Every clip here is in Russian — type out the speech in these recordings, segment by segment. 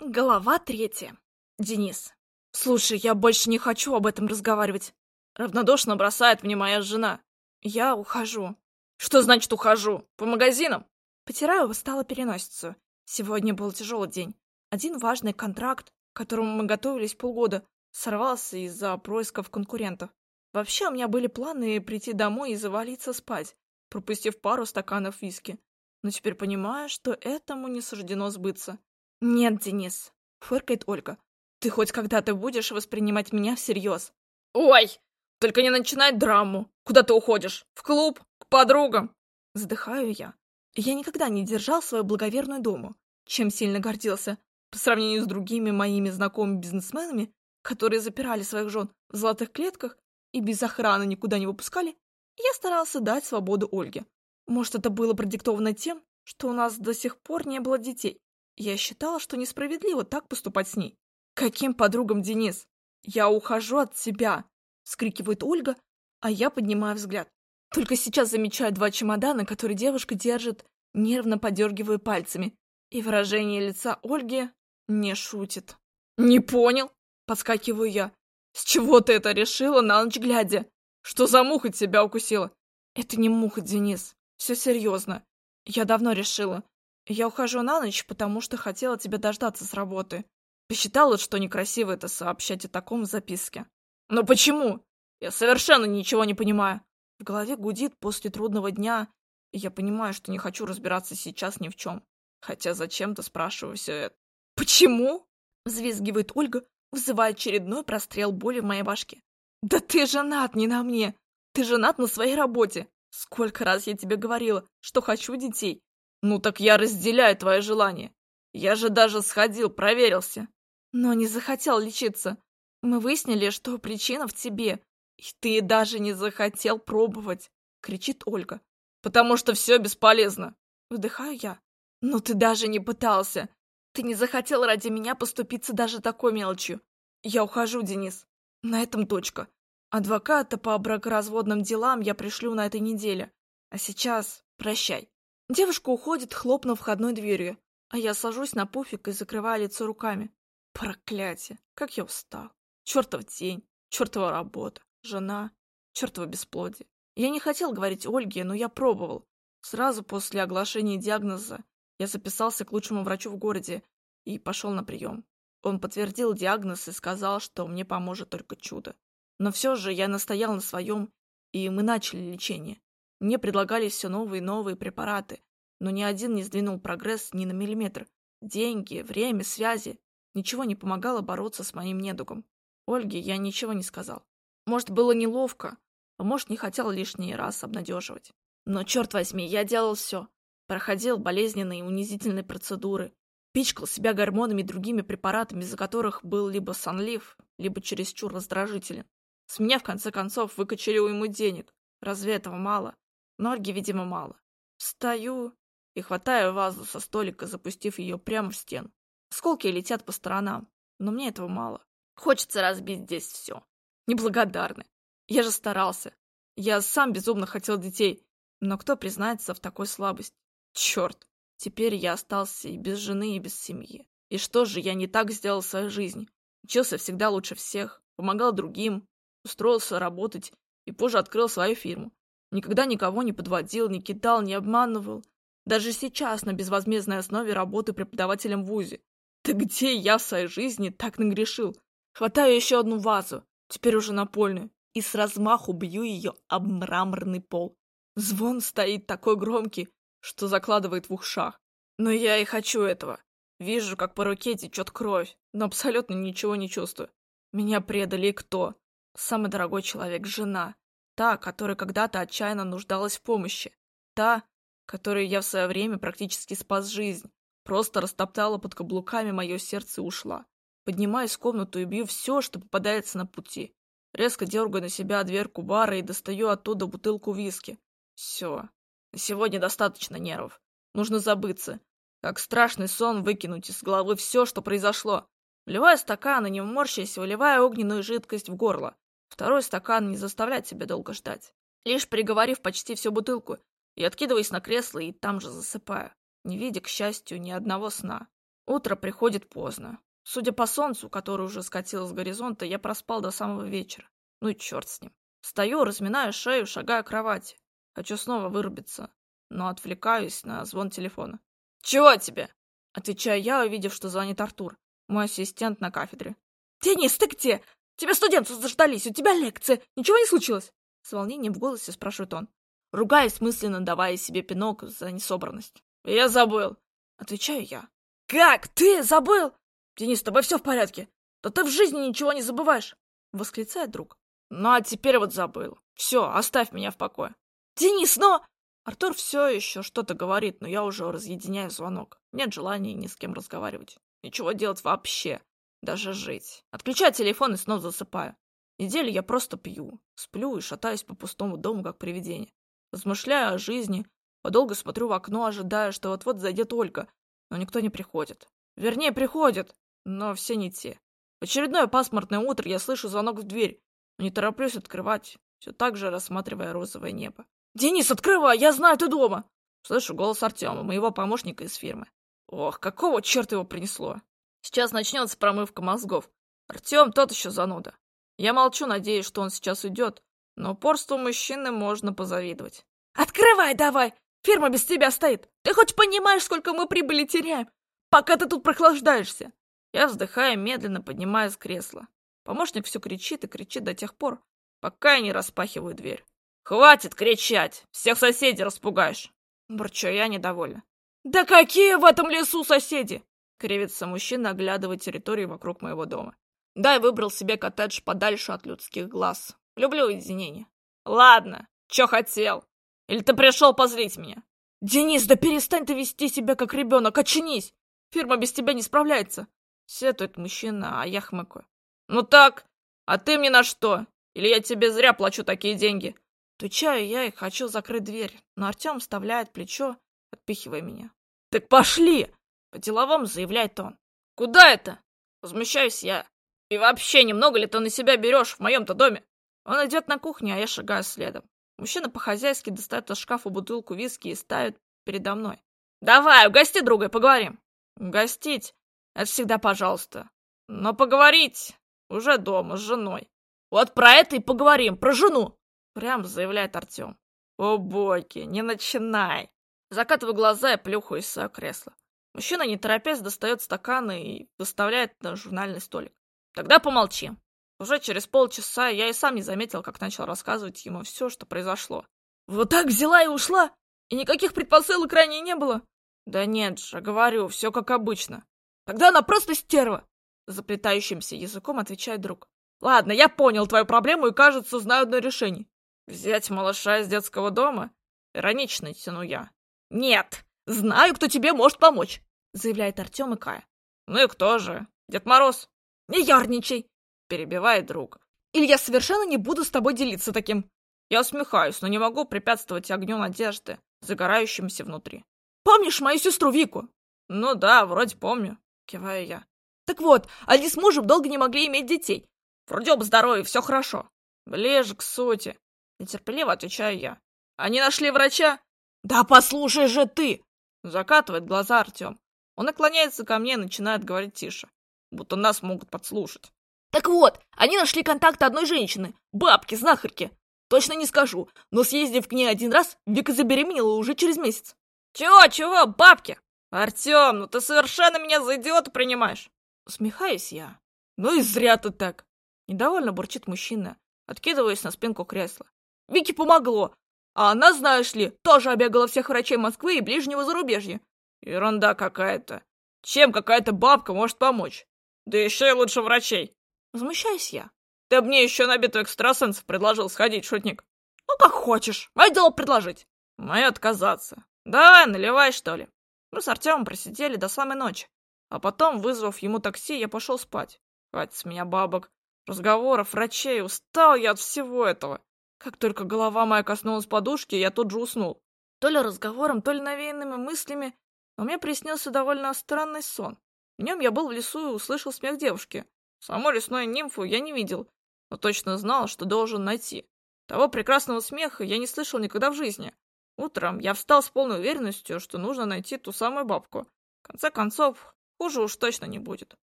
Глава третья. Денис. Слушай, я больше не хочу об этом разговаривать. Равнодушно бросает мне моя жена. Я ухожу. Что значит ухожу? По магазинам? Потираю устало переносицу. Сегодня был тяжелый день. Один важный контракт, к которому мы готовились полгода, сорвался из-за происков конкурентов. Вообще, у меня были планы прийти домой и завалиться спать, пропустив пару стаканов виски. Но теперь понимаю, что этому не суждено сбыться. «Нет, Денис», — фыркает Ольга. «Ты хоть когда-то будешь воспринимать меня всерьез?» «Ой, только не начинай драму. Куда ты уходишь? В клуб? К подругам?» Вздыхаю я. Я никогда не держал свою благоверную дому, чем сильно гордился. По сравнению с другими моими знакомыми бизнесменами, которые запирали своих жен в золотых клетках и без охраны никуда не выпускали, я старался дать свободу Ольге. Может, это было продиктовано тем, что у нас до сих пор не было детей. Я считала, что несправедливо так поступать с ней. «Каким подругам, Денис? Я ухожу от тебя!» — скрикивает Ольга, а я поднимаю взгляд. Только сейчас замечаю два чемодана, которые девушка держит, нервно подергивая пальцами. И выражение лица Ольги не шутит. «Не понял?» — подскакиваю я. «С чего ты это решила на ночь глядя? Что за муха тебя укусила?» «Это не муха, Денис. Все серьезно. Я давно решила. Я ухожу на ночь, потому что хотела тебя дождаться с работы. Посчитала, что некрасиво это сообщать о таком в записке. Но почему? Я совершенно ничего не понимаю. В голове гудит после трудного дня, и я понимаю, что не хочу разбираться сейчас ни в чем. Хотя зачем-то спрашиваю все это. «Почему?» — взвизгивает Ольга, вызывая очередной прострел боли в моей башке. «Да ты женат не на мне! Ты женат на своей работе! Сколько раз я тебе говорила, что хочу детей! Ну так я разделяю твое желание! Я же даже сходил, проверился!» «Но не захотел лечиться. Мы выяснили, что причина в тебе, и ты даже не захотел пробовать!» — кричит Ольга. «Потому что все бесполезно!» Вдыхаю я. «Но ты даже не пытался! Ты не захотел ради меня поступиться даже такой мелочью! Я ухожу, Денис! На этом точка!» Адвоката по бракоразводным делам я пришлю на этой неделе. А сейчас прощай. Девушка уходит, хлопнув входной дверью, а я сажусь на пуфик и закрываю лицо руками. Проклятие, как я устал. Чертов день, чертова работа, жена, чертова бесплодие. Я не хотел говорить Ольге, но я пробовал. Сразу после оглашения диагноза я записался к лучшему врачу в городе и пошел на прием. Он подтвердил диагноз и сказал, что мне поможет только чудо. Но все же я настоял на своем, и мы начали лечение. Мне предлагались все новые и новые препараты, но ни один не сдвинул прогресс ни на миллиметр. Деньги, время, связи. Ничего не помогало бороться с моим недугом. Ольге я ничего не сказал. Может, было неловко, а может, не хотел лишний раз обнадеживать. Но, черт возьми, я делал все. Проходил болезненные и унизительные процедуры. Пичкал себя гормонами и другими препаратами, из-за которых был либо сонлив, либо чересчур раздражителен. С меня, в конце концов, выкачали ему денег. Разве этого мало? Ноги, видимо, мало. Встаю и хватаю вазу со столика, запустив ее прямо в стену. Осколки летят по сторонам, но мне этого мало. Хочется разбить здесь все. Неблагодарны. Я же старался. Я сам безумно хотел детей. Но кто признается в такой слабости? Черт. Теперь я остался и без жены, и без семьи. И что же я не так сделал в своей жизни? Учился всегда лучше всех, помогал другим, устроился работать и позже открыл свою фирму. Никогда никого не подводил, не кидал, не обманывал. Даже сейчас на безвозмездной основе работы преподавателем в ВУЗе. Да где я в своей жизни так нагрешил? Хватаю еще одну вазу, теперь уже напольную, и с размаху бью ее об мраморный пол. Звон стоит такой громкий, что закладывает в ушах. Но я и хочу этого. Вижу, как по руке течет кровь, но абсолютно ничего не чувствую. Меня предали кто? Самый дорогой человек — жена. Та, которая когда-то отчаянно нуждалась в помощи. Та, которой я в свое время практически спас жизнь. Просто растоптала под каблуками мое сердце и ушла. Поднимаюсь в комнату и бью все, что попадается на пути. Резко дергаю на себя дверку бара и достаю оттуда бутылку виски. Все. На сегодня достаточно нервов. Нужно забыться. Как страшный сон выкинуть из головы все, что произошло. Вливая стакан и не морщаясь, выливая огненную жидкость в горло. Второй стакан не заставляет себя долго ждать. Лишь приговорив почти всю бутылку, и откидываясь на кресло и там же засыпаю, не видя, к счастью, ни одного сна. Утро приходит поздно. Судя по солнцу, которое уже скатилось с горизонта, я проспал до самого вечера. Ну и черт с ним. Стою, разминаю шею, шагаю к кровати. Хочу снова вырубиться, но отвлекаюсь на звон телефона. «Чего тебе?» Отвечаю я, увидев, что звонит Артур, мой ассистент на кафедре. «Денис, ты где? Тебя студенты заждались, у тебя лекция. Ничего не случилось?» С волнением в голосе спрашивает он, ругаясь мысленно, давая себе пинок за несобранность. «Я забыл!» Отвечаю я. «Как? Ты забыл?» «Денис, с тобой все в порядке? Да ты в жизни ничего не забываешь!» Восклицает друг. «Ну а теперь вот забыл. Все, оставь меня в покое». «Денис, но...» Артур все еще что-то говорит, но я уже разъединяю звонок. Нет желания ни с кем разговаривать. Ничего делать вообще. Даже жить. Отключаю телефон и снова засыпаю. Неделю я просто пью, сплю и шатаюсь по пустому дому, как привидение. Размышляю о жизни, подолго смотрю в окно, ожидая, что вот-вот зайдет Ольга, но никто не приходит. Вернее, приходит, но все не те. В очередное пасмурное утро я слышу звонок в дверь, но не тороплюсь открывать, все так же рассматривая розовое небо. «Денис, открывай, я знаю, ты дома!» Слышу голос Артема, моего помощника из фирмы. Ох, какого черта его принесло? Сейчас начнется промывка мозгов. Артем тот еще зануда. Я молчу, надеясь, что он сейчас уйдет, но упорству мужчины можно позавидовать. «Открывай давай! Фирма без тебя стоит! Ты хоть понимаешь, сколько мы прибыли теряем, пока ты тут прохлаждаешься?» Я вздыхаю, медленно поднимаясь с кресла. Помощник все кричит и кричит до тех пор, пока я не распахиваю дверь. «Хватит кричать! Всех соседей распугаешь!» Бурчу я недовольна. «Да какие в этом лесу соседи!» Кривится мужчина, оглядывая территорию вокруг моего дома. Да, я выбрал себе коттедж подальше от людских глаз. Люблю уединение. Ладно, чё хотел? Или ты пришел позлить меня? Денис, да перестань ты вести себя как ребенок, очнись! Фирма без тебя не справляется. Сетует мужчина, а я хмыкаю. Ну так, а ты мне на что? Или я тебе зря плачу такие деньги? Отвечаю я и хочу закрыть дверь, но Артем вставляет плечо, отпихивая меня. Так пошли! По-деловому заявляет он. Куда это? Возмущаюсь я. И вообще, немного ли ты на себя берешь в моем-то доме? Он идет на кухню, а я шагаю следом. Мужчина по-хозяйски достает из шкафа бутылку виски и ставит передо мной. «Давай, угости друга и поговорим». «Угостить? Это всегда пожалуйста. Но поговорить уже дома с женой. Вот про это и поговорим, про жену!» Прям заявляет Артем. «О, бойки, не начинай!» Закатываю глаза и плюхаюсь в свое кресло. Мужчина, не торопясь, достает стаканы и выставляет на журнальный столик. Тогда помолчи. Уже через полчаса я и сам не заметил, как начал рассказывать ему все, что произошло. Вот так взяла и ушла? И никаких предпосылок ранее не было? Да нет же, говорю, все как обычно. Тогда она просто стерва. Заплетающимся языком отвечает друг. Ладно, я понял твою проблему и, кажется, знаю одно решение. Взять малыша из детского дома? Иронично тяну я. Нет, знаю, кто тебе может помочь, заявляет Артем и Кая. Ну и кто же? Дед Мороз? Не ярничай, перебивает друг. Или я совершенно не буду с тобой делиться таким. Я усмехаюсь, но не могу препятствовать огню надежды, загорающимся внутри. Помнишь мою сестру Вику? Ну да, вроде помню, киваю я. Так вот, они с мужем долго не могли иметь детей. Вроде оба здоровы, все хорошо. Ближе к сути. Нетерпеливо отвечаю я. Они нашли врача? Да послушай же ты! Закатывает глаза Артем. Он наклоняется ко мне и начинает говорить тише будто нас могут подслушать. Так вот, они нашли контакт одной женщины, бабки, знахарки. Точно не скажу, но съездив к ней один раз, Вика забеременела уже через месяц. Чего, чего, бабки? Артем, ну ты совершенно меня за идиота принимаешь. Усмехаюсь я. Ну и зря ты так. Недовольно бурчит мужчина, откидываясь на спинку кресла. Вике помогло, а она, знаешь ли, тоже обегала всех врачей Москвы и ближнего зарубежья. Ерунда какая-то. Чем какая-то бабка может помочь? Да еще и лучше врачей. Возмущаюсь я. Ты мне еще на битву экстрасенсов предложил сходить, шутник. Ну, как хочешь. Мое дело предложить. Мое отказаться. Давай, наливай, что ли. Мы с Артемом просидели до самой ночи. А потом, вызвав ему такси, я пошел спать. Хватит с меня бабок, разговоров, врачей. Устал я от всего этого. Как только голова моя коснулась подушки, я тут же уснул. То ли разговором, то ли навеянными мыслями, но мне приснился довольно странный сон. Днем я был в лесу и услышал смех девушки. Саму лесную нимфу я не видел, но точно знал, что должен найти. Того прекрасного смеха я не слышал никогда в жизни. Утром я встал с полной уверенностью, что нужно найти ту самую бабку. В конце концов, Хуже уж точно не будет.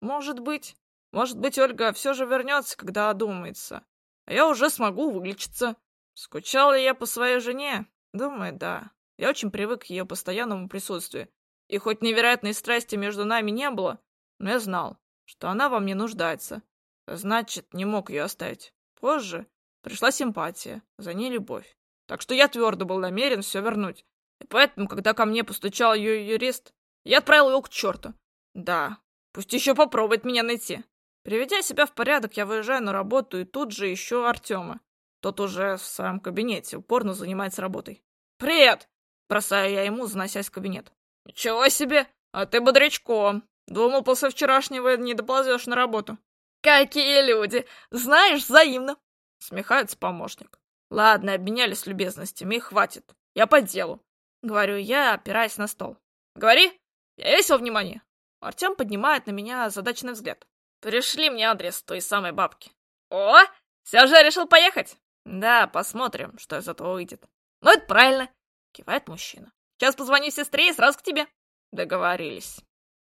Может быть. Может быть, Ольга все же вернется, когда одумается. А я уже смогу вылечиться. Скучал ли я по своей жене? Думаю, да. Я очень привык к ее постоянному присутствию. И хоть невероятной страсти между нами не было, но я знал, что она во мне нуждается. Значит, не мог ее оставить. Позже пришла симпатия, за ней любовь. Так что я твердо был намерен все вернуть. И поэтому, когда ко мне постучал ее юрист, я отправил его к черту. Да, пусть еще попробует меня найти. Приведя себя в порядок, я выезжаю на работу и тут же ищу Артема. Тот уже в своем кабинете упорно занимается работой. «Привет!» – бросаю я ему, заносясь в кабинет. «Ничего себе! А ты бодрячком! Думал, после вчерашнего не доползешь на работу». «Какие люди! Знаешь, взаимно!» — смехается помощник. «Ладно, обменялись любезностями, хватит. Я по делу», — говорю я, опираясь на стол. «Говори, я весь во внимании». Артем поднимает на меня задачный взгляд. «Пришли мне адрес той самой бабки». «О, все же решил поехать?» «Да, посмотрим, что из этого выйдет». «Ну, это правильно», — кивает мужчина. «Сейчас позвоню сестре и сразу к тебе». Договорились.